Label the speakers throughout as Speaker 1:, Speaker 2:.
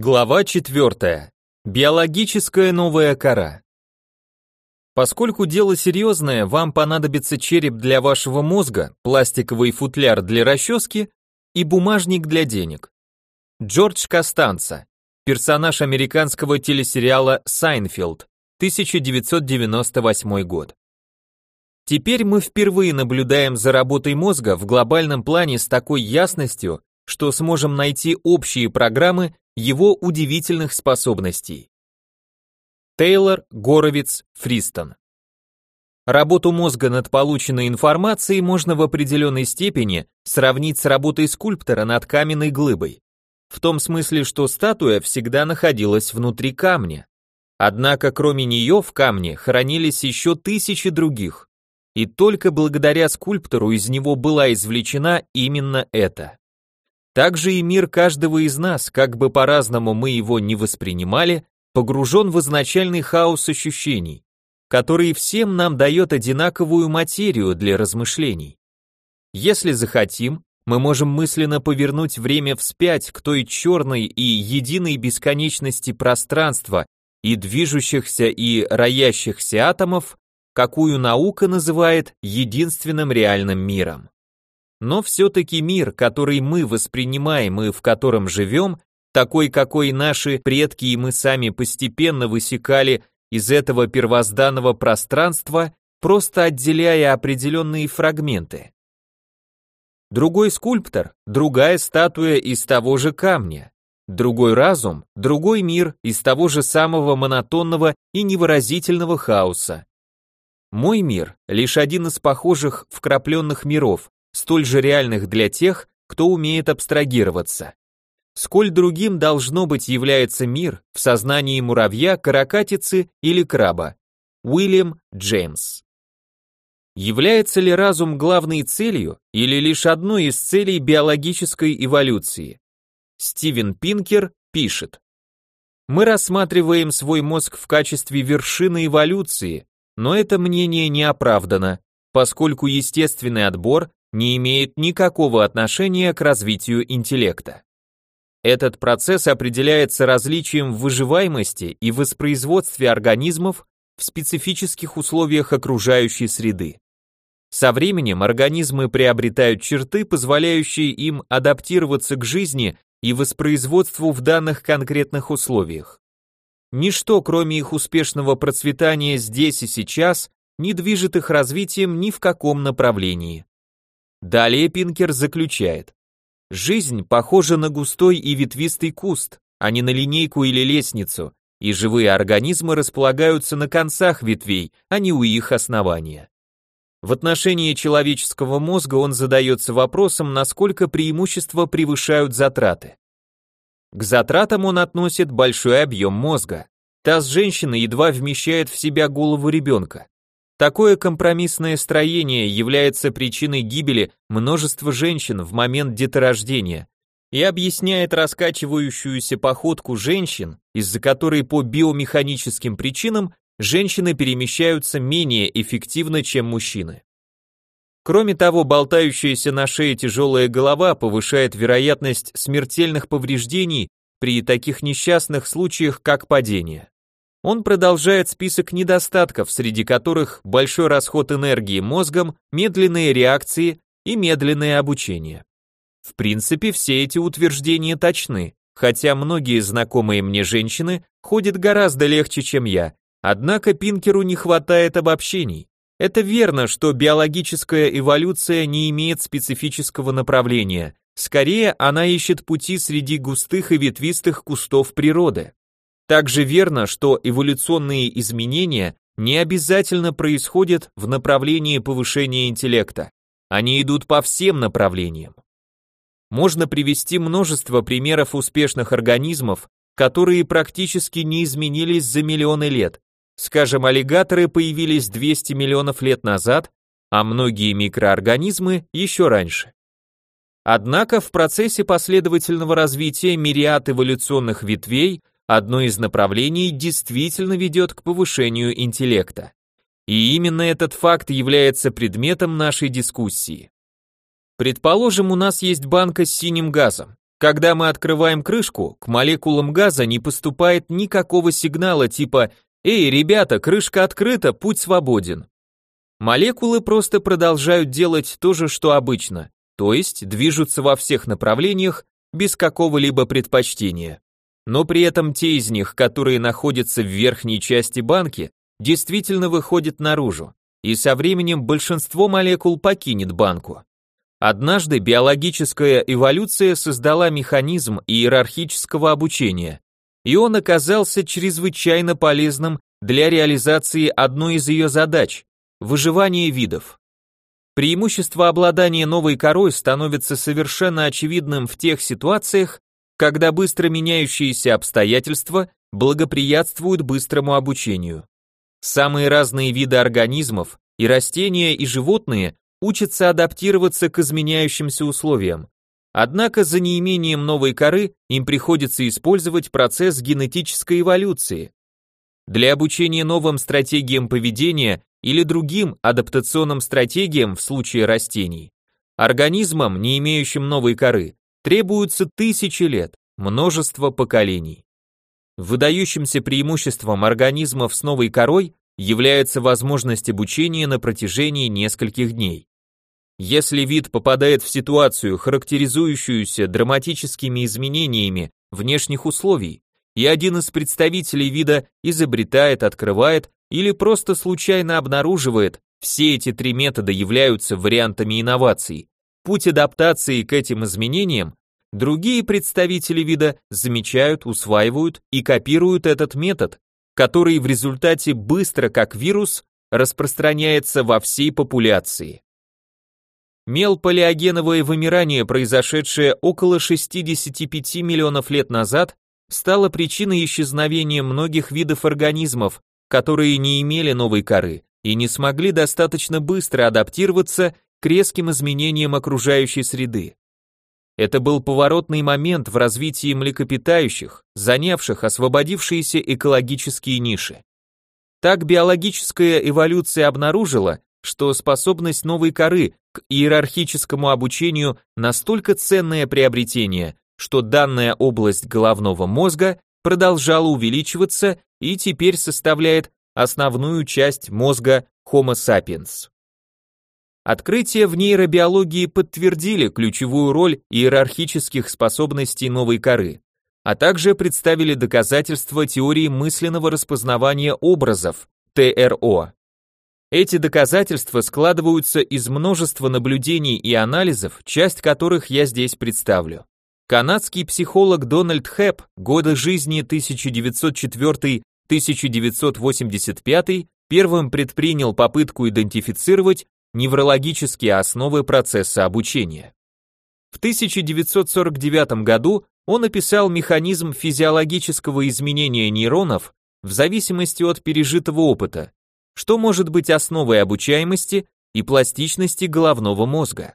Speaker 1: Глава 4. Биологическая новая кора. Поскольку дело серьезное, вам понадобится череп для вашего мозга, пластиковый футляр для расчески и бумажник для денег. Джордж Костанца, персонаж американского телесериала «Сайнфилд», 1998 год. Теперь мы впервые наблюдаем за работой мозга в глобальном плане с такой ясностью, что сможем найти общие программы его удивительных способностей. Тейлор, Горовиц, Фристон. Работу мозга над полученной информацией можно в определенной степени сравнить с работой скульптора над каменной глыбой. В том смысле, что статуя всегда находилась внутри камня. Однако кроме нее в камне хранились еще тысячи других. И только благодаря скульптору из него была извлечена именно эта. Также и мир каждого из нас, как бы по-разному мы его не воспринимали, погружен в изначальный хаос ощущений, который всем нам дает одинаковую материю для размышлений. Если захотим, мы можем мысленно повернуть время вспять к той черной и единой бесконечности пространства и движущихся и роящихся атомов, какую наука называет единственным реальным миром. Но все-таки мир, который мы воспринимаем и в котором живем, такой, какой наши предки и мы сами постепенно высекали из этого первозданного пространства, просто отделяя определенные фрагменты. Другой скульптор, другая статуя из того же камня, другой разум, другой мир из того же самого монотонного и невыразительного хаоса. Мой мир — лишь один из похожих вкрапленных миров, столь же реальных для тех, кто умеет абстрагироваться. Сколь другим должно быть является мир в сознании муравья, каракатицы или краба. Уильям Джеймс. Является ли разум главной целью или лишь одной из целей биологической эволюции? Стивен Пинкер пишет. Мы рассматриваем свой мозг в качестве вершины эволюции, но это мнение не оправдано, поскольку естественный отбор не имеет никакого отношения к развитию интеллекта. Этот процесс определяется различием в выживаемости и воспроизводстве организмов в специфических условиях окружающей среды. Со временем организмы приобретают черты, позволяющие им адаптироваться к жизни и воспроизводству в данных конкретных условиях. Ничто, кроме их успешного процветания здесь и сейчас, не движет их развитием ни в каком направлении. Далее Пинкер заключает. Жизнь похожа на густой и ветвистый куст, а не на линейку или лестницу, и живые организмы располагаются на концах ветвей, а не у их основания. В отношении человеческого мозга он задается вопросом, насколько преимущества превышают затраты. К затратам он относит большой объем мозга. Таз женщины едва вмещает в себя голову ребенка. Такое компромиссное строение является причиной гибели множества женщин в момент деторождения и объясняет раскачивающуюся походку женщин, из-за которой по биомеханическим причинам женщины перемещаются менее эффективно, чем мужчины. Кроме того, болтающаяся на шее тяжелая голова повышает вероятность смертельных повреждений при таких несчастных случаях, как падение. Он продолжает список недостатков, среди которых большой расход энергии мозгом, медленные реакции и медленное обучение. В принципе, все эти утверждения точны, хотя многие знакомые мне женщины ходят гораздо легче, чем я, однако Пинкеру не хватает обобщений. Это верно, что биологическая эволюция не имеет специфического направления, скорее она ищет пути среди густых и ветвистых кустов природы. Также верно, что эволюционные изменения не обязательно происходят в направлении повышения интеллекта. Они идут по всем направлениям. Можно привести множество примеров успешных организмов, которые практически не изменились за миллионы лет. Скажем, аллигаторы появились 200 миллионов лет назад, а многие микроорганизмы еще раньше. Однако в процессе последовательного развития мириад эволюционных ветвей одно из направлений действительно ведет к повышению интеллекта. И именно этот факт является предметом нашей дискуссии. Предположим, у нас есть банка с синим газом. Когда мы открываем крышку, к молекулам газа не поступает никакого сигнала типа «Эй, ребята, крышка открыта, путь свободен». Молекулы просто продолжают делать то же, что обычно, то есть движутся во всех направлениях без какого-либо предпочтения. Но при этом те из них, которые находятся в верхней части банки, действительно выходят наружу, и со временем большинство молекул покинет банку. Однажды биологическая эволюция создала механизм иерархического обучения, и он оказался чрезвычайно полезным для реализации одной из ее задач – выживания видов. Преимущество обладания новой корой становится совершенно очевидным в тех ситуациях, когда быстро меняющиеся обстоятельства благоприятствуют быстрому обучению. Самые разные виды организмов, и растения, и животные учатся адаптироваться к изменяющимся условиям. Однако за неимением новой коры им приходится использовать процесс генетической эволюции. Для обучения новым стратегиям поведения или другим адаптационным стратегиям в случае растений, организмам, не имеющим новой коры, требуются тысячи лет, множество поколений. Выдающимся преимуществом организмов с новой корой является возможность обучения на протяжении нескольких дней. Если вид попадает в ситуацию, характеризующуюся драматическими изменениями внешних условий, и один из представителей вида изобретает, открывает или просто случайно обнаруживает, все эти три метода являются вариантами инноваций. Путь адаптации к этим изменениям Другие представители вида замечают, усваивают и копируют этот метод, который в результате быстро, как вирус, распространяется во всей популяции. Мелполиогеновое вымирание, произошедшее около 65 миллионов лет назад, стало причиной исчезновения многих видов организмов, которые не имели новой коры и не смогли достаточно быстро адаптироваться к резким изменениям окружающей среды. Это был поворотный момент в развитии млекопитающих, занявших освободившиеся экологические ниши. Так биологическая эволюция обнаружила, что способность новой коры к иерархическому обучению настолько ценное приобретение, что данная область головного мозга продолжала увеличиваться и теперь составляет основную часть мозга Homo sapiens. Открытия в нейробиологии подтвердили ключевую роль иерархических способностей новой коры, а также представили доказательства теории мысленного распознавания образов, ТРО. Эти доказательства складываются из множества наблюдений и анализов, часть которых я здесь представлю. Канадский психолог Дональд Хэп, годы жизни 1904-1985, первым предпринял попытку идентифицировать неврологические основы процесса обучения. В 1949 году он описал механизм физиологического изменения нейронов в зависимости от пережитого опыта, что может быть основой обучаемости и пластичности головного мозга.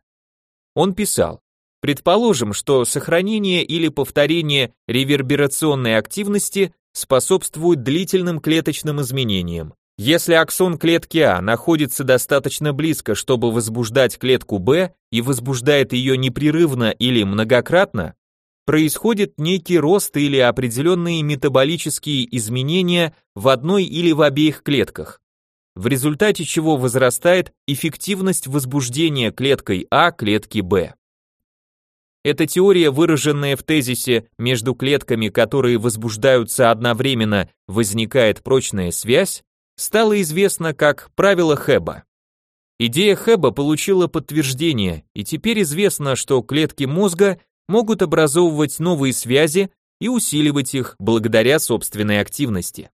Speaker 1: Он писал, предположим, что сохранение или повторение реверберационной активности способствует длительным клеточным изменениям, если аксон клетки А находится достаточно близко, чтобы возбуждать клетку Б и возбуждает ее непрерывно или многократно, происходит некий рост или определенные метаболические изменения в одной или в обеих клетках, в результате чего возрастает эффективность возбуждения клеткой А клетки Б. Эта теория, выраженная в тезисе между клетками, которые возбуждаются одновременно, возникает прочная связь, стало известно как правило Хэба. Идея Хэба получила подтверждение, и теперь известно, что клетки мозга могут образовывать новые связи и усиливать их благодаря собственной активности.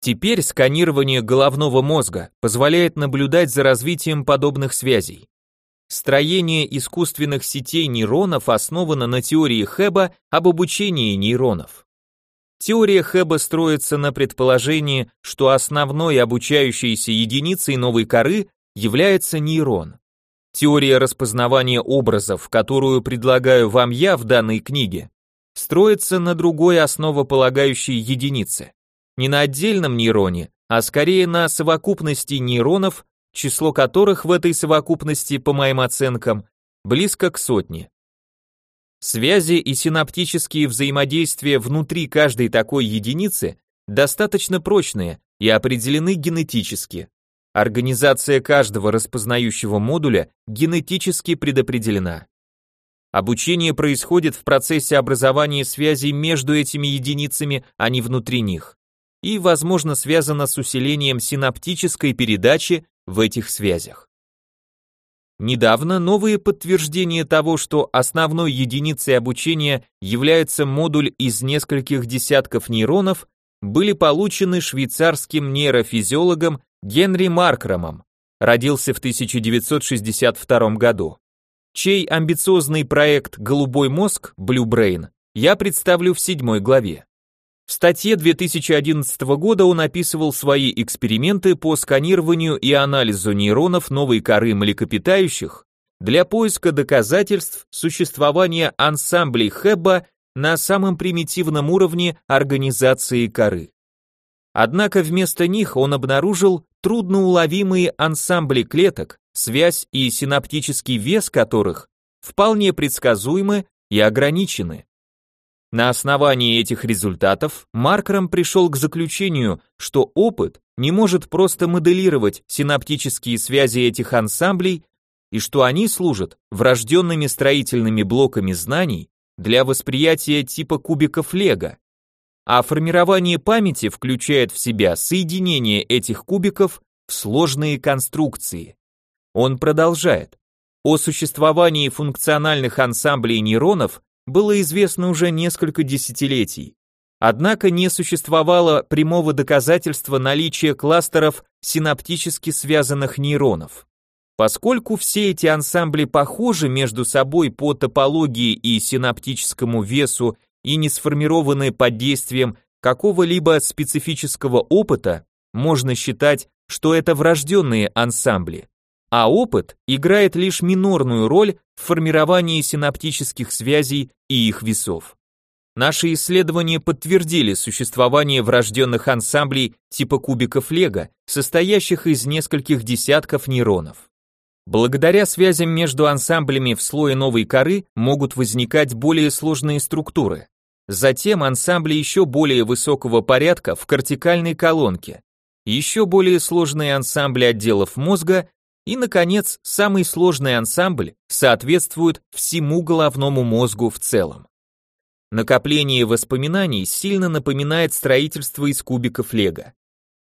Speaker 1: Теперь сканирование головного мозга позволяет наблюдать за развитием подобных связей. Строение искусственных сетей нейронов основано на теории Хэба об обучении нейронов. Теория Хэба строится на предположении, что основной обучающейся единицей новой коры является нейрон. Теория распознавания образов, которую предлагаю вам я в данной книге, строится на другой основополагающей единице. Не на отдельном нейроне, а скорее на совокупности нейронов, число которых в этой совокупности, по моим оценкам, близко к сотне. Связи и синаптические взаимодействия внутри каждой такой единицы достаточно прочные и определены генетически. Организация каждого распознающего модуля генетически предопределена. Обучение происходит в процессе образования связей между этими единицами, а не внутри них, и, возможно, связано с усилением синаптической передачи в этих связях. Недавно новые подтверждения того, что основной единицей обучения является модуль из нескольких десятков нейронов, были получены швейцарским нейрофизиологом Генри Маркрамом, родился в 1962 году чей амбициозный проект «Голубой мозг» Blue Brain я представлю в седьмой главе. В статье 2011 года он описывал свои эксперименты по сканированию и анализу нейронов новой коры млекопитающих для поиска доказательств существования ансамблей Хэбба на самом примитивном уровне организации коры. Однако вместо них он обнаружил трудноуловимые ансамбли клеток, связь и синаптический вес которых вполне предсказуемы и ограничены. На основании этих результатов Маркером пришел к заключению, что опыт не может просто моделировать синаптические связи этих ансамблей и что они служат врожденными строительными блоками знаний для восприятия типа кубиков Лего. А формирование памяти включает в себя соединение этих кубиков в сложные конструкции. Он продолжает. О существовании функциональных ансамблей нейронов было известно уже несколько десятилетий. Однако не существовало прямого доказательства наличия кластеров синаптически связанных нейронов. Поскольку все эти ансамбли похожи между собой по топологии и синаптическому весу и не сформированы под действием какого-либо специфического опыта, можно считать, что это врожденные ансамбли а опыт играет лишь минорную роль в формировании синаптических связей и их весов. Наши исследования подтвердили существование врожденных ансамблей типа кубиков Лего, состоящих из нескольких десятков нейронов. Благодаря связям между ансамблями в слое новой коры могут возникать более сложные структуры. Затем ансамбли еще более высокого порядка в кортикальной колонке. Еще более сложные ансамбли отделов мозга и, наконец, самый сложный ансамбль соответствует всему головному мозгу в целом. Накопление воспоминаний сильно напоминает строительство из кубиков лего.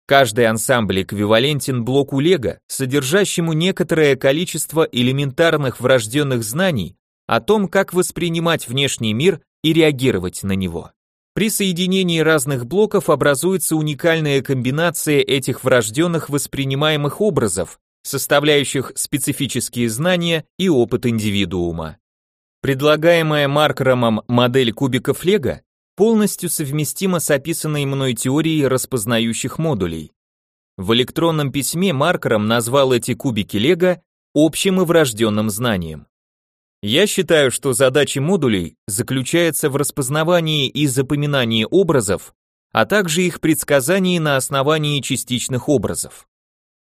Speaker 1: Каждый ансамбль эквивалентен блоку лего, содержащему некоторое количество элементарных врожденных знаний о том, как воспринимать внешний мир и реагировать на него. При соединении разных блоков образуется уникальная комбинация этих врожденных воспринимаемых образов, составляющих специфические знания и опыт индивидуума. Предлагаемая Маркромом модель кубиков Лего полностью совместима с описанной мной теорией распознающих модулей. В электронном письме Маркером назвал эти кубики Лего общим и врожденным знанием. Я считаю, что задача модулей заключается в распознавании и запоминании образов, а также их предсказании на основании частичных образов.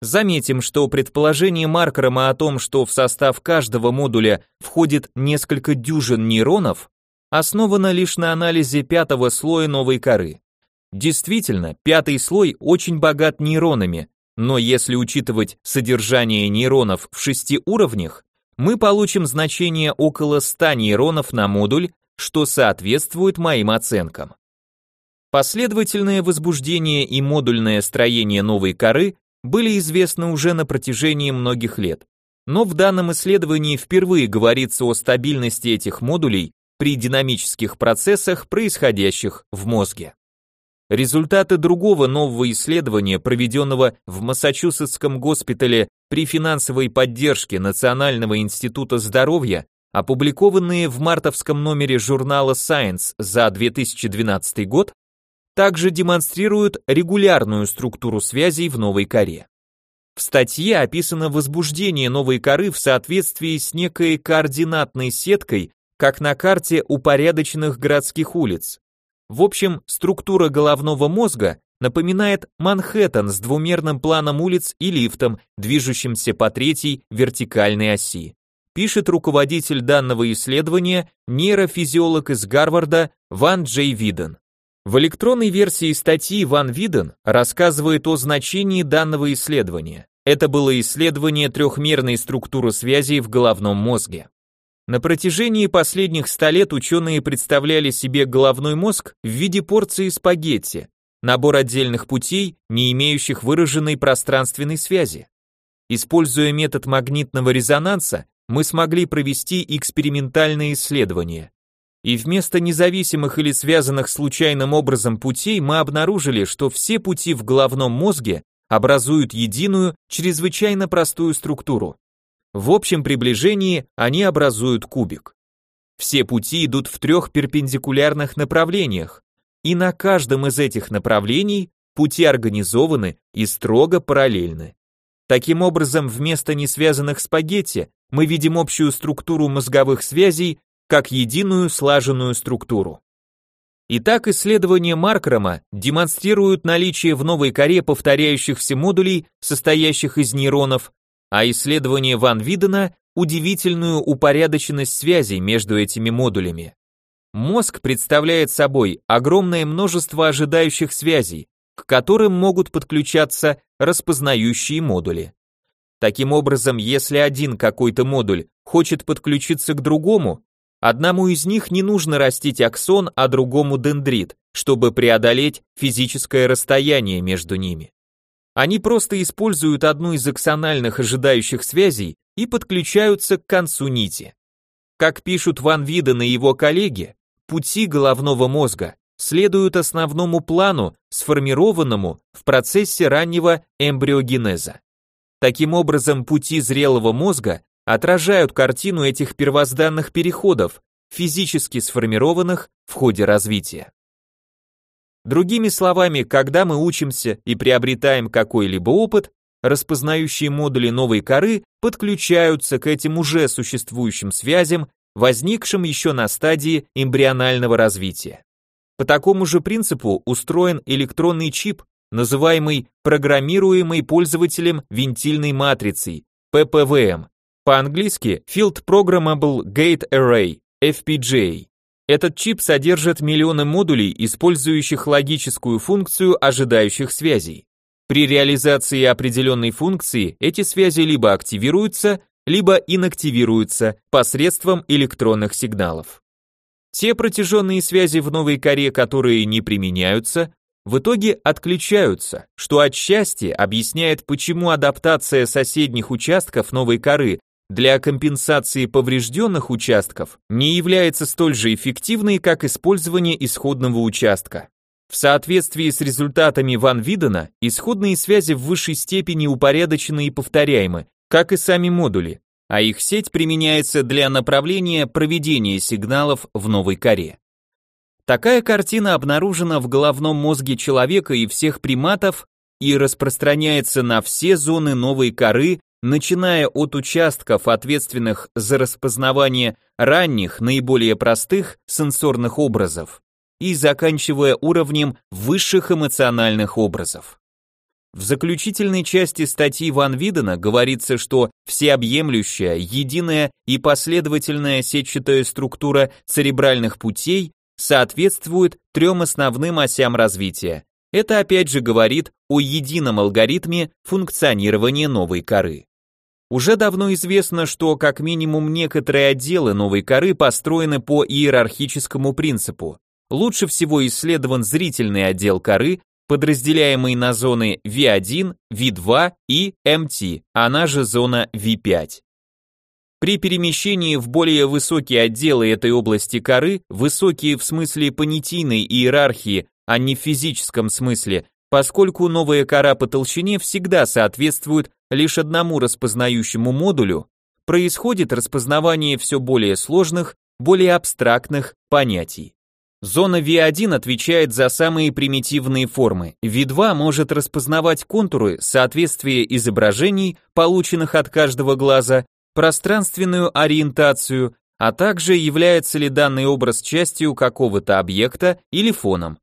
Speaker 1: Заметим, что предположение Маркрома о том, что в состав каждого модуля входит несколько дюжин нейронов, основано лишь на анализе пятого слоя новой коры. Действительно, пятый слой очень богат нейронами, но если учитывать содержание нейронов в шести уровнях, мы получим значение около 100 нейронов на модуль, что соответствует моим оценкам. Последовательное возбуждение и модульное строение новой коры были известны уже на протяжении многих лет. Но в данном исследовании впервые говорится о стабильности этих модулей при динамических процессах, происходящих в мозге. Результаты другого нового исследования, проведенного в Массачусетском госпитале при финансовой поддержке Национального института здоровья, опубликованные в мартовском номере журнала Science за 2012 год, также демонстрируют регулярную структуру связей в новой коре. В статье описано возбуждение новой коры в соответствии с некой координатной сеткой, как на карте упорядоченных городских улиц. В общем, структура головного мозга напоминает Манхэттен с двумерным планом улиц и лифтом, движущимся по третьей вертикальной оси. пишет руководитель данного исследования, нейрофизиолог из Гарварда Ван Джей Виден. В электронной версии статьи Ван Виден рассказывает о значении данного исследования. Это было исследование трехмерной структуры связей в головном мозге. На протяжении последних ста лет ученые представляли себе головной мозг в виде порции спагетти, набор отдельных путей, не имеющих выраженной пространственной связи. Используя метод магнитного резонанса, мы смогли провести экспериментальные исследования. И вместо независимых или связанных случайным образом путей мы обнаружили, что все пути в головном мозге образуют единую, чрезвычайно простую структуру. В общем приближении они образуют кубик. Все пути идут в трех перпендикулярных направлениях, и на каждом из этих направлений пути организованы и строго параллельны. Таким образом, вместо несвязанных спагетти мы видим общую структуру мозговых связей как единую слаженную структуру. Итак, исследования Маркрома демонстрируют наличие в новой коре повторяющихся модулей, состоящих из нейронов, а исследование Ван Видена – удивительную упорядоченность связей между этими модулями. Мозг представляет собой огромное множество ожидающих связей, к которым могут подключаться распознающие модули. Таким образом, если один какой-то модуль хочет подключиться к другому, одному из них не нужно растить аксон, а другому дендрит, чтобы преодолеть физическое расстояние между ними. Они просто используют одну из аксональных ожидающих связей и подключаются к концу нити. Как пишут Ван Виден и его коллеги, пути головного мозга следуют основному плану, сформированному в процессе раннего эмбриогенеза. Таким образом, пути зрелого мозга отражают картину этих первозданных переходов, физически сформированных в ходе развития. Другими словами, когда мы учимся и приобретаем какой-либо опыт, распознающие модули новой коры подключаются к этим уже существующим связям, возникшим еще на стадии эмбрионального развития. По такому же принципу устроен электронный чип, называемый программируемой пользователем винтильной матрицей, PPVM, по-английски Field Programmable Gate Array, FPGA. Этот чип содержит миллионы модулей, использующих логическую функцию ожидающих связей. При реализации определенной функции эти связи либо активируются, либо инактивируются посредством электронных сигналов. Те протяженные связи в новой коре, которые не применяются, в итоге отключаются, что отчасти объясняет, почему адаптация соседних участков новой коры для компенсации поврежденных участков не является столь же эффективной, как использование исходного участка. В соответствии с результатами Ван Видена, исходные связи в высшей степени упорядочены и повторяемы, как и сами модули, а их сеть применяется для направления проведения сигналов в новой коре. Такая картина обнаружена в головном мозге человека и всех приматов и распространяется на все зоны новой коры, начиная от участков, ответственных за распознавание ранних, наиболее простых сенсорных образов, и заканчивая уровнем высших эмоциональных образов. В заключительной части статьи Ван Видена говорится, что всеобъемлющая, единая и последовательная сетчатая структура церебральных путей соответствует трем основным осям развития. Это опять же говорит о едином алгоритме функционирования новой коры. Уже давно известно, что как минимум некоторые отделы новой коры построены по иерархическому принципу. Лучше всего исследован зрительный отдел коры, подразделяемый на зоны V1, V2 и MT, она же зона V5. При перемещении в более высокие отделы этой области коры, высокие в смысле понятийной иерархии, а не в физическом смысле, поскольку новая кора по толщине всегда соответствует лишь одному распознающему модулю, происходит распознавание все более сложных, более абстрактных понятий. Зона V1 отвечает за самые примитивные формы. V2 может распознавать контуры, соответствие изображений, полученных от каждого глаза, пространственную ориентацию, а также является ли данный образ частью какого-то объекта или фоном.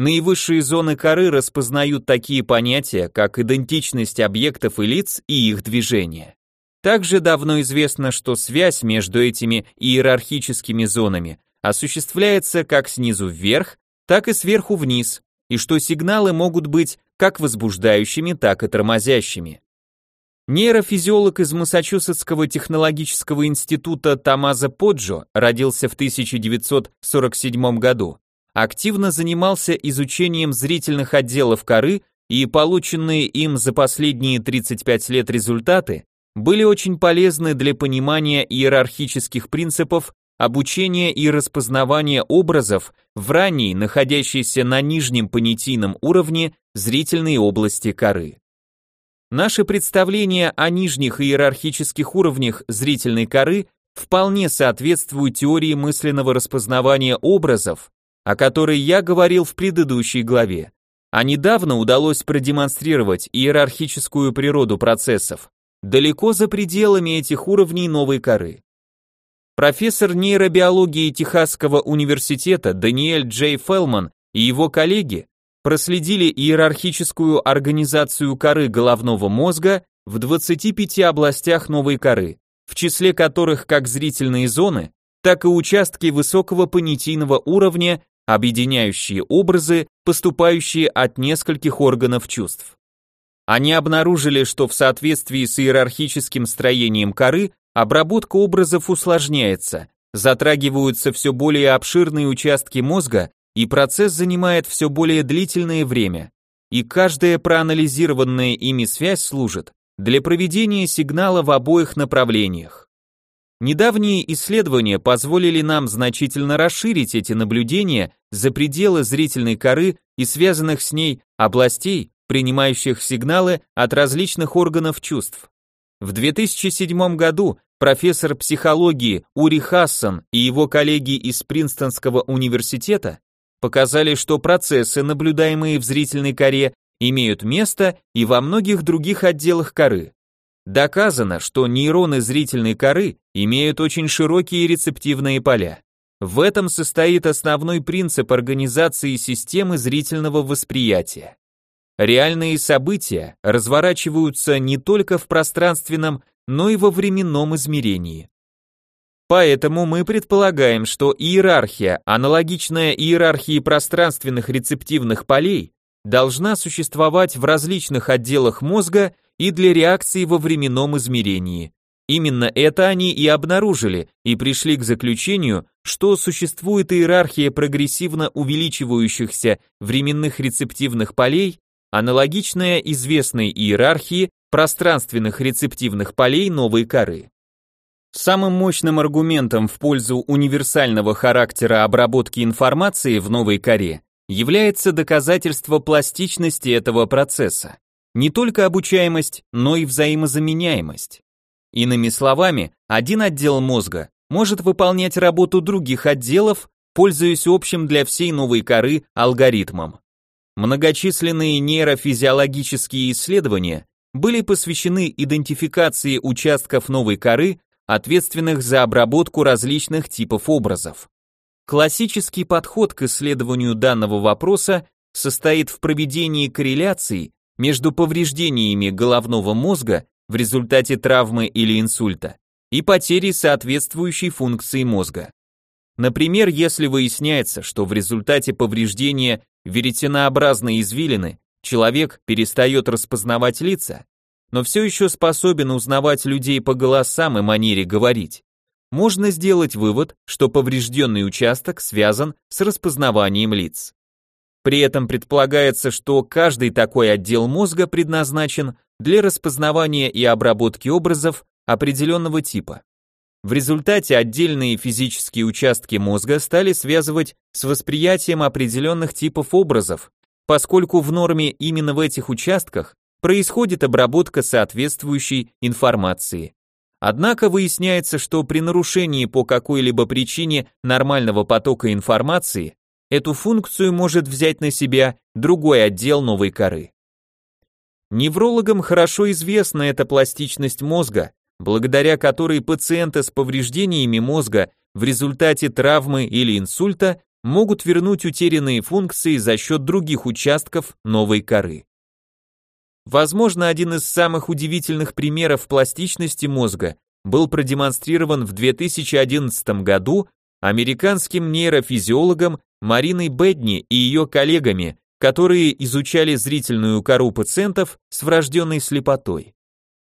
Speaker 1: Наивысшие зоны коры распознают такие понятия, как идентичность объектов и лиц и их движение. Также давно известно, что связь между этими иерархическими зонами осуществляется как снизу вверх, так и сверху вниз, и что сигналы могут быть как возбуждающими, так и тормозящими. Нейрофизиолог из Массачусетского технологического института Тамаза Поджо родился в 1947 году. Активно занимался изучением зрительных отделов коры, и полученные им за последние 35 лет результаты были очень полезны для понимания иерархических принципов обучения и распознавания образов в ранней, находящейся на нижнем понятийном уровне зрительной области коры. Наши представления о нижних иерархических уровнях зрительной коры вполне соответствуют теории мысленного распознавания образов, о которой я говорил в предыдущей главе. А недавно удалось продемонстрировать иерархическую природу процессов далеко за пределами этих уровней новой коры. Профессор нейробиологии Техасского университета Даниэль Джей Фелман и его коллеги проследили иерархическую организацию коры головного мозга в 25 областях новой коры, в числе которых как зрительные зоны, так и участки высокого понятийного уровня, объединяющие образы, поступающие от нескольких органов чувств. Они обнаружили, что в соответствии с иерархическим строением коры обработка образов усложняется, затрагиваются все более обширные участки мозга, и процесс занимает все более длительное время, и каждая проанализированная ими связь служит для проведения сигнала в обоих направлениях. Недавние исследования позволили нам значительно расширить эти наблюдения за пределы зрительной коры и связанных с ней областей, принимающих сигналы от различных органов чувств. В 2007 году профессор психологии Ури Хассан и его коллеги из Принстонского университета показали, что процессы, наблюдаемые в зрительной коре, имеют место и во многих других отделах коры. Доказано, что нейроны зрительной коры имеют очень широкие рецептивные поля. В этом состоит основной принцип организации системы зрительного восприятия. Реальные события разворачиваются не только в пространственном, но и во временном измерении. Поэтому мы предполагаем, что иерархия, аналогичная иерархии пространственных рецептивных полей, должна существовать в различных отделах мозга и для реакции во временном измерении. Именно это они и обнаружили и пришли к заключению, что существует иерархия прогрессивно увеличивающихся временных рецептивных полей, аналогичная известной иерархии пространственных рецептивных полей новой коры. Самым мощным аргументом в пользу универсального характера обработки информации в новой коре является доказательство пластичности этого процесса. Не только обучаемость, но и взаимозаменяемость. Иными словами, один отдел мозга может выполнять работу других отделов, пользуясь общим для всей новой коры алгоритмом. Многочисленные нейрофизиологические исследования были посвящены идентификации участков новой коры, ответственных за обработку различных типов образов. Классический подход к исследованию данного вопроса состоит в проведении корреляций между повреждениями головного мозга в результате травмы или инсульта и потерей соответствующей функции мозга. Например, если выясняется, что в результате повреждения веретенообразной извилины человек перестает распознавать лица, но все еще способен узнавать людей по голосам и манере говорить, можно сделать вывод, что поврежденный участок связан с распознаванием лиц. При этом предполагается, что каждый такой отдел мозга предназначен для распознавания и обработки образов определенного типа. В результате отдельные физические участки мозга стали связывать с восприятием определенных типов образов, поскольку в норме именно в этих участках происходит обработка соответствующей информации. Однако выясняется, что при нарушении по какой-либо причине нормального потока информации эту функцию может взять на себя другой отдел новой коры. Неврологам хорошо известна эта пластичность мозга, благодаря которой пациенты с повреждениями мозга в результате травмы или инсульта могут вернуть утерянные функции за счет других участков новой коры. Возможно, один из самых удивительных примеров пластичности мозга был продемонстрирован в 2011 году американским нейрофизиологом Мариной Бедни и ее коллегами, которые изучали зрительную кору пациентов с врожденной слепотой.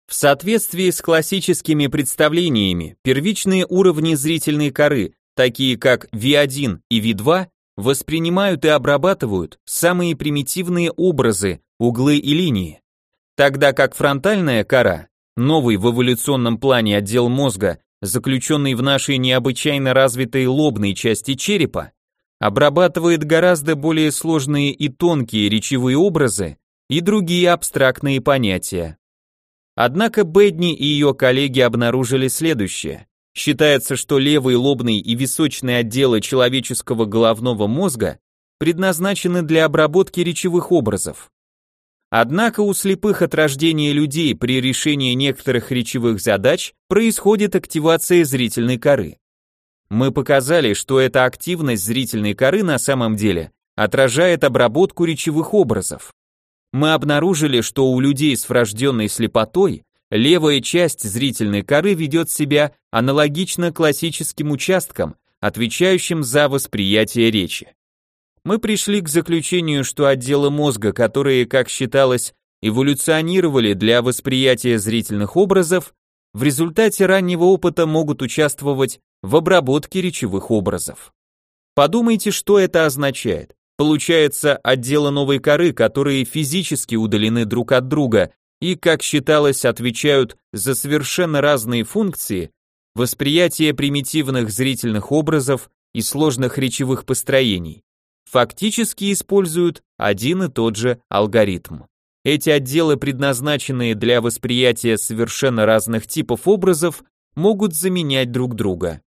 Speaker 1: В соответствии с классическими представлениями, первичные уровни зрительной коры, такие как V1 и V2, воспринимают и обрабатывают самые примитивные образы, углы и линии, тогда как фронтальная кора, новый в эволюционном плане отдел мозга, заключенный в нашей необычайно развитой лобной части черепа, обрабатывает гораздо более сложные и тонкие речевые образы и другие абстрактные понятия. Однако Бэдни и ее коллеги обнаружили следующее. Считается, что левый лобный и височный отделы человеческого головного мозга предназначены для обработки речевых образов. Однако у слепых от рождения людей при решении некоторых речевых задач происходит активация зрительной коры. Мы показали, что эта активность зрительной коры на самом деле отражает обработку речевых образов. Мы обнаружили, что у людей с врожденной слепотой левая часть зрительной коры ведет себя аналогично классическим участкам, отвечающим за восприятие речи. Мы пришли к заключению, что отделы мозга, которые, как считалось, эволюционировали для восприятия зрительных образов, в результате раннего опыта могут участвовать в обработке речевых образов. Подумайте, что это означает. Получается, отделы новой коры, которые физически удалены друг от друга и, как считалось, отвечают за совершенно разные функции, восприятие примитивных зрительных образов и сложных речевых построений, фактически используют один и тот же алгоритм. Эти отделы, предназначенные для восприятия совершенно разных типов образов, могут заменять друг друга.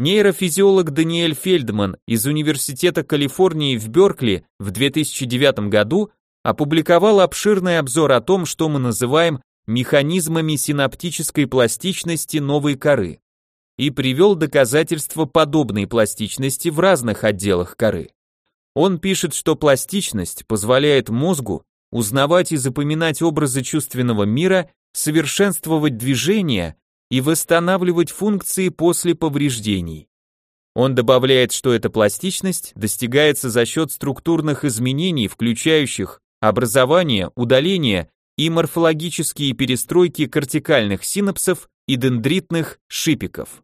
Speaker 1: Нейрофизиолог Даниэль Фельдман из Университета Калифорнии в Беркли в 2009 году опубликовал обширный обзор о том, что мы называем механизмами синаптической пластичности новой коры и привел доказательства подобной пластичности в разных отделах коры. Он пишет, что пластичность позволяет мозгу узнавать и запоминать образы чувственного мира, совершенствовать движения и восстанавливать функции после повреждений. Он добавляет, что эта пластичность достигается за счет структурных изменений, включающих образование, удаление и морфологические перестройки кортикальных синапсов и дендритных шипиков.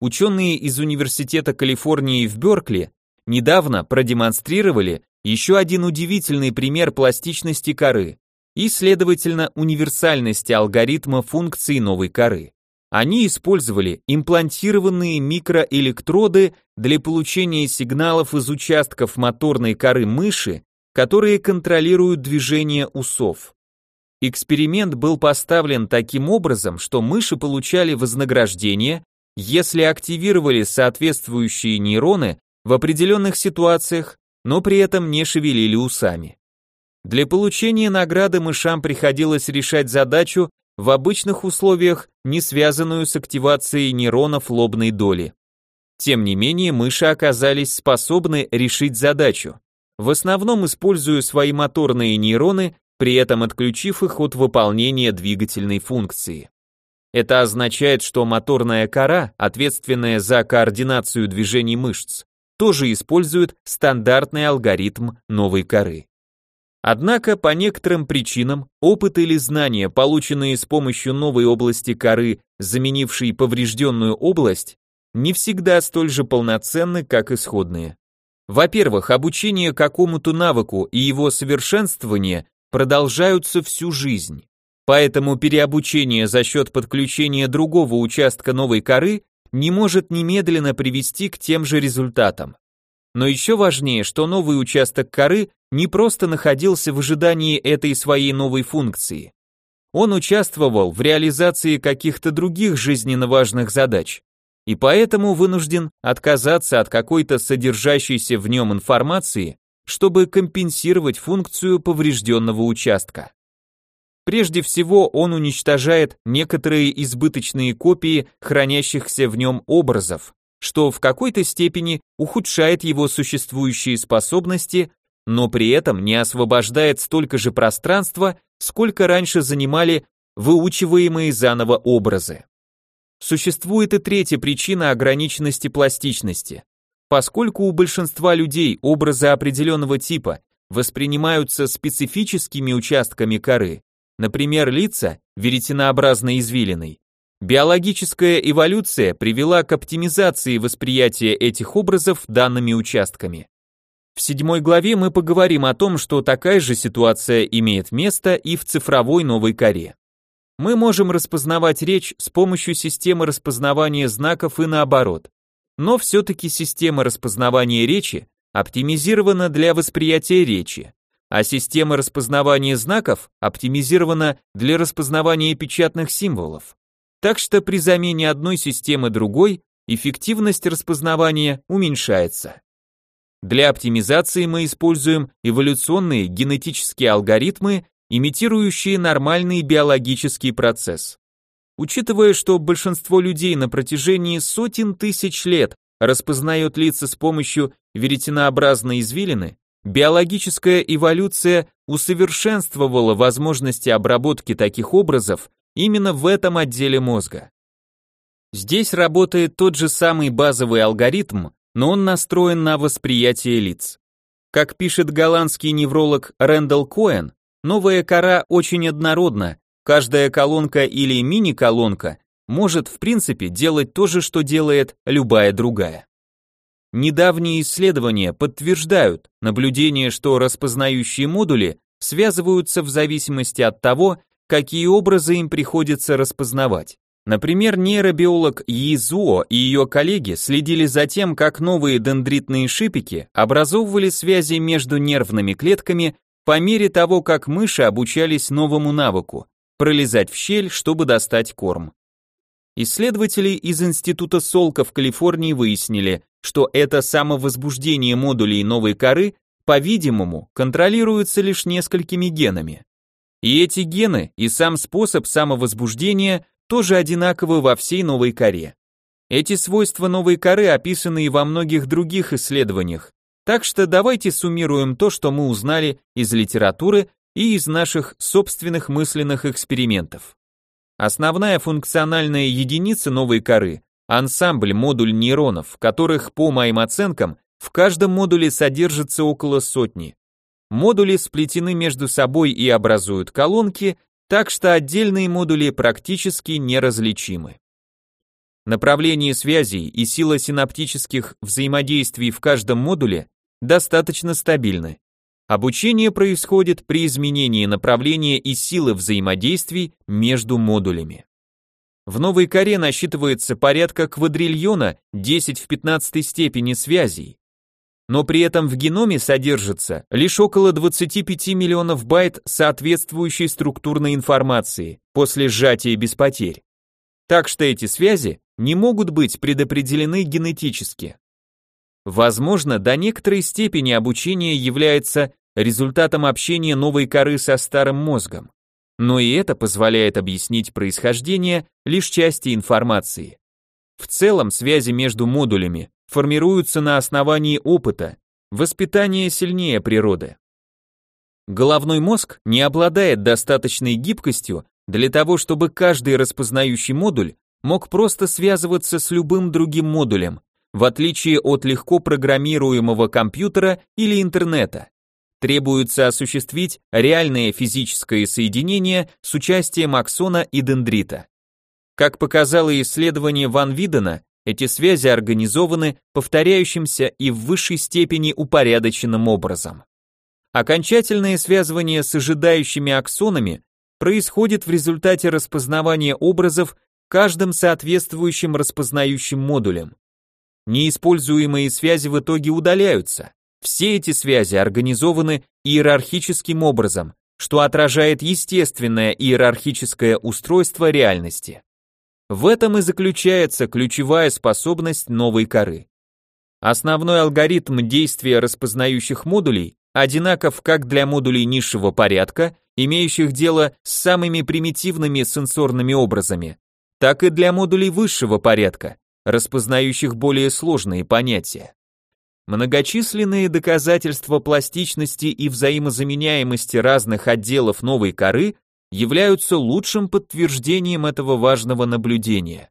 Speaker 1: Ученые из Университета Калифорнии в Беркли недавно продемонстрировали еще один удивительный пример пластичности коры и, следовательно, универсальности алгоритма функций новой коры. Они использовали имплантированные микроэлектроды для получения сигналов из участков моторной коры мыши, которые контролируют движение усов. Эксперимент был поставлен таким образом, что мыши получали вознаграждение, если активировали соответствующие нейроны в определенных ситуациях, но при этом не шевелили усами. Для получения награды мышам приходилось решать задачу в обычных условиях, не связанную с активацией нейронов лобной доли. Тем не менее, мыши оказались способны решить задачу, в основном используя свои моторные нейроны, при этом отключив их от выполнения двигательной функции. Это означает, что моторная кора, ответственная за координацию движений мышц, тоже использует стандартный алгоритм новой коры. Однако по некоторым причинам опыт или знания, полученные с помощью новой области коры, заменившей поврежденную область, не всегда столь же полноценны, как исходные. Во-первых, обучение какому-то навыку и его совершенствование продолжаются всю жизнь. Поэтому переобучение за счет подключения другого участка новой коры не может немедленно привести к тем же результатам. Но еще важнее, что новый участок коры не просто находился в ожидании этой своей новой функции. Он участвовал в реализации каких-то других жизненно важных задач, и поэтому вынужден отказаться от какой-то содержащейся в нем информации, чтобы компенсировать функцию поврежденного участка. Прежде всего, он уничтожает некоторые избыточные копии хранящихся в нем образов, что в какой-то степени ухудшает его существующие способности но при этом не освобождает столько же пространства, сколько раньше занимали выучиваемые заново образы. Существует и третья причина ограниченности пластичности. Поскольку у большинства людей образы определенного типа воспринимаются специфическими участками коры, например, лица веретенообразной извилиной, биологическая эволюция привела к оптимизации восприятия этих образов данными участками. В седьмой главе мы поговорим о том, что такая же ситуация имеет место и в цифровой новой коре. Мы можем распознавать речь с помощью системы распознавания знаков и наоборот. Но все-таки система распознавания речи оптимизирована для восприятия речи, а система распознавания знаков оптимизирована для распознавания печатных символов. Так что при замене одной системы другой эффективность распознавания уменьшается. Для оптимизации мы используем эволюционные генетические алгоритмы, имитирующие нормальный биологический процесс. Учитывая, что большинство людей на протяжении сотен тысяч лет распознает лица с помощью веретенообразной извилины, биологическая эволюция усовершенствовала возможности обработки таких образов именно в этом отделе мозга. Здесь работает тот же самый базовый алгоритм, но он настроен на восприятие лиц. Как пишет голландский невролог Рэндалл Коэн, новая кора очень однородна, каждая колонка или мини-колонка может в принципе делать то же, что делает любая другая. Недавние исследования подтверждают наблюдение, что распознающие модули связываются в зависимости от того, какие образы им приходится распознавать. Например, нейробиолог Йизуо и ее коллеги следили за тем, как новые дендритные шипики образовывали связи между нервными клетками по мере того, как мыши обучались новому навыку – пролезать в щель, чтобы достать корм. Исследователи из Института Солка в Калифорнии выяснили, что это самовозбуждение модулей новой коры, по-видимому, контролируется лишь несколькими генами. И эти гены и сам способ самовозбуждения тоже одинаковы во всей новой коре. Эти свойства новой коры описаны и во многих других исследованиях, так что давайте суммируем то, что мы узнали из литературы и из наших собственных мысленных экспериментов. Основная функциональная единица новой коры – ансамбль модуль нейронов, которых, по моим оценкам, в каждом модуле содержится около сотни. Модули сплетены между собой и образуют колонки, так что отдельные модули практически неразличимы. Направление связей и сила синаптических взаимодействий в каждом модуле достаточно стабильны. Обучение происходит при изменении направления и силы взаимодействий между модулями. В новой коре насчитывается порядка квадриллиона 10 в 15 степени связей, но при этом в геноме содержится лишь около 25 миллионов байт соответствующей структурной информации после сжатия без потерь. Так что эти связи не могут быть предопределены генетически. Возможно, до некоторой степени обучение является результатом общения новой коры со старым мозгом. Но и это позволяет объяснить происхождение лишь части информации. В целом связи между модулями формируются на основании опыта, воспитание сильнее природы. Головной мозг не обладает достаточной гибкостью для того, чтобы каждый распознающий модуль мог просто связываться с любым другим модулем, в отличие от легко программируемого компьютера или интернета. Требуется осуществить реальное физическое соединение с участием аксона и дендрита. Как показало исследование Ван Видена, эти связи организованы повторяющимся и в высшей степени упорядоченным образом. Окончательное связывание с ожидающими аксонами происходит в результате распознавания образов каждым соответствующим распознающим модулем. Неиспользуемые связи в итоге удаляются. Все эти связи организованы иерархическим образом, что отражает естественное иерархическое устройство реальности. В этом и заключается ключевая способность новой коры. Основной алгоритм действия распознающих модулей одинаков как для модулей низшего порядка, имеющих дело с самыми примитивными сенсорными образами, так и для модулей высшего порядка, распознающих более сложные понятия. Многочисленные доказательства пластичности и взаимозаменяемости разных отделов новой коры являются лучшим подтверждением этого важного наблюдения.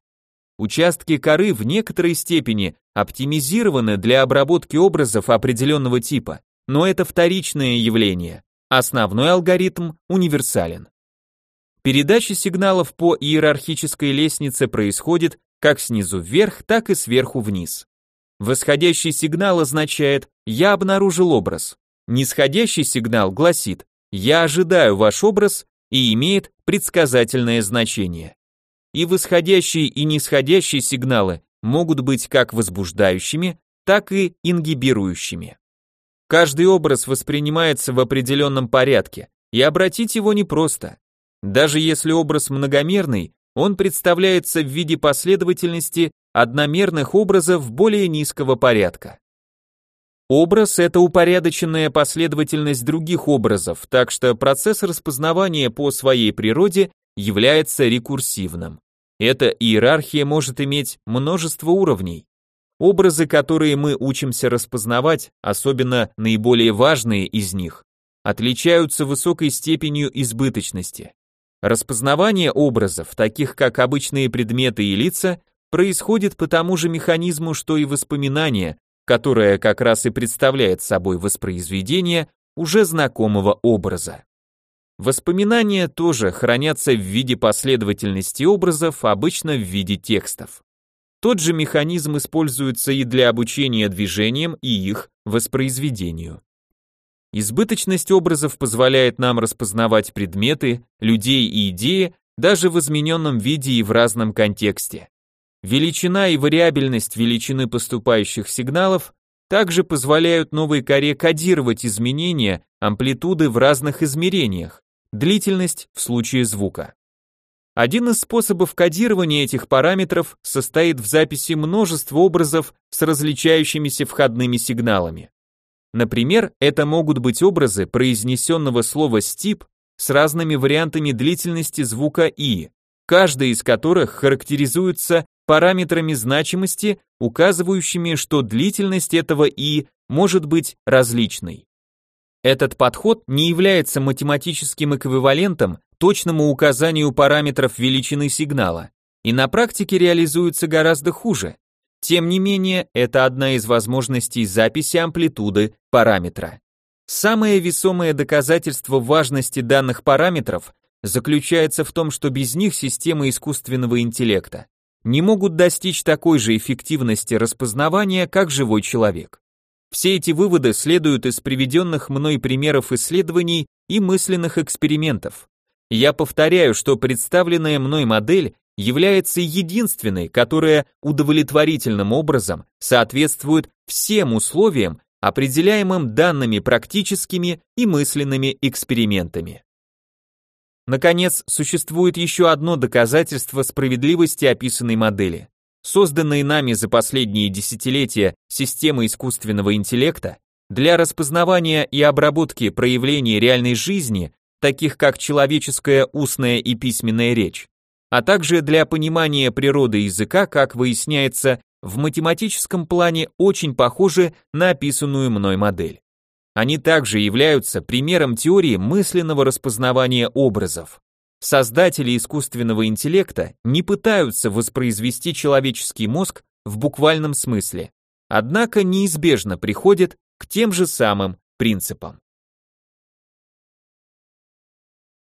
Speaker 1: Участки коры в некоторой степени оптимизированы для обработки образов определенного типа, но это вторичное явление. Основной алгоритм универсален. Передача сигналов по иерархической лестнице происходит как снизу вверх, так и сверху вниз. Восходящий сигнал означает «я обнаружил образ». Нисходящий сигнал гласит «я ожидаю ваш образ» и имеет предсказательное значение. И восходящие и нисходящие сигналы могут быть как возбуждающими, так и ингибирующими. Каждый образ воспринимается в определенном порядке, и обратить его непросто. Даже если образ многомерный, он представляется в виде последовательности одномерных образов более низкого порядка. Образ – это упорядоченная последовательность других образов, так что процесс распознавания по своей природе является рекурсивным. Эта иерархия может иметь множество уровней. Образы, которые мы учимся распознавать, особенно наиболее важные из них, отличаются высокой степенью избыточности. Распознавание образов, таких как обычные предметы и лица, происходит по тому же механизму, что и воспоминание, которое как раз и представляет собой воспроизведение уже знакомого образа. Воспоминания тоже хранятся в виде последовательности образов, обычно в виде текстов. Тот же механизм используется и для обучения движениям и их воспроизведению. Избыточность образов позволяет нам распознавать предметы, людей и идеи даже в измененном виде и в разном контексте. Величина и вариабельность величины поступающих сигналов также позволяют новой коре кодировать изменения амплитуды в разных измерениях, длительность в случае звука. Один из способов кодирования этих параметров состоит в записи множества образов с различающимися входными сигналами. Например, это могут быть образы произнесенного слова «стип» с разными вариантами длительности звука «и», каждый из которых характеризуется параметрами значимости, указывающими, что длительность этого и может быть различной. Этот подход не является математическим эквивалентом точному указанию параметров величины сигнала и на практике реализуется гораздо хуже. Тем не менее, это одна из возможностей записи амплитуды параметра. Самое весомое доказательство важности данных параметров заключается в том, что без них системы искусственного интеллекта не могут достичь такой же эффективности распознавания, как живой человек. Все эти выводы следуют из приведенных мной примеров исследований и мысленных экспериментов. Я повторяю, что представленная мной модель является единственной, которая удовлетворительным образом соответствует всем условиям, определяемым данными практическими и мысленными экспериментами. Наконец, существует еще одно доказательство справедливости описанной модели. Созданные нами за последние десятилетия системы искусственного интеллекта для распознавания и обработки проявлений реальной жизни, таких как человеческая устная и письменная речь, а также для понимания природы языка, как выясняется, в математическом плане очень похожи на описанную мной модель. Они также являются примером теории мысленного распознавания образов. Создатели искусственного интеллекта не пытаются воспроизвести человеческий мозг в буквальном смысле, однако неизбежно приходят к тем же самым принципам.